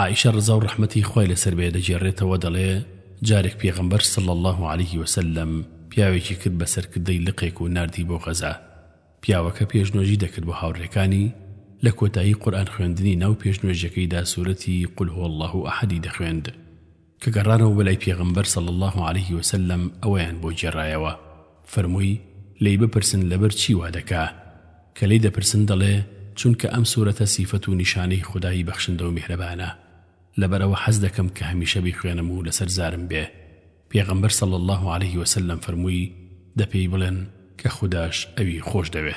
عائیشە ڕەزاو ڕەحمەتی خوای لەسەر بێ دەگێڕێتەوە دەڵێ، جارێک پێغەمبەر صلی اللە علیە وسلم پیاوێکی کرد بە سەرکردەی لقێک و ناردی بۆ غەزا، پیاوەکە پێش نوێژی دەکرد بۆ هاوڕێکانی، لە کۆتایی قورئان خوێندنی ناو پێش نوێژەکەیدا سورەتی، قل هو اللە احد، ی دەخوێند. کە گەڕانەوە بەلای پێغەمبەر صلی اللە علیە وسلم ئەوەیان بۆ گێڕایەوە فەرمووی، لێی بپرسن لەبەر چی وا دەکا؟ کە لێی دەپرسن دەڵێ، چونکە ئەم سورەتە سیفەت و نیشانەی خودای بەخشندە و میهرەبانە، لەبەر ئەوە حەز دەکەم کە هەمیشە بیخوێنم و لەسەر زارم بێ، پێغەمبەر صلی اللە علیە وسلم فەرمووی، دە پێی بڵێن کە خوداش ئەوی خۆش دەوێ.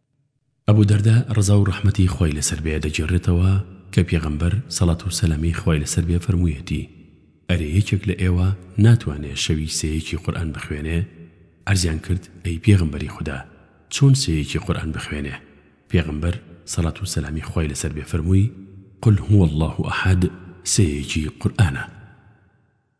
ئەبو دەرداء ڕەزا و ڕەحمەتی خوای لەسەر بێ دەگێڕێتەوە کە پێغەمبەر، سەڵات و سەلامی خوای لەسەر بێ، فەرموویەتی، ئەرێ یەکێک لە ئێوە ناتوانێ شەوی سێیەکی قورئان بخوێنێ؟ عەرزیان کرد، ئەی پێغەمبەری خودا، چۆن سێیەکی قورئان بخوێنێ؟ پێغەمبەر، سەڵات و سەلامی خوای لەسەر بێ، فەرمووی، قل هو اللە احد سێیەکی قورئانە.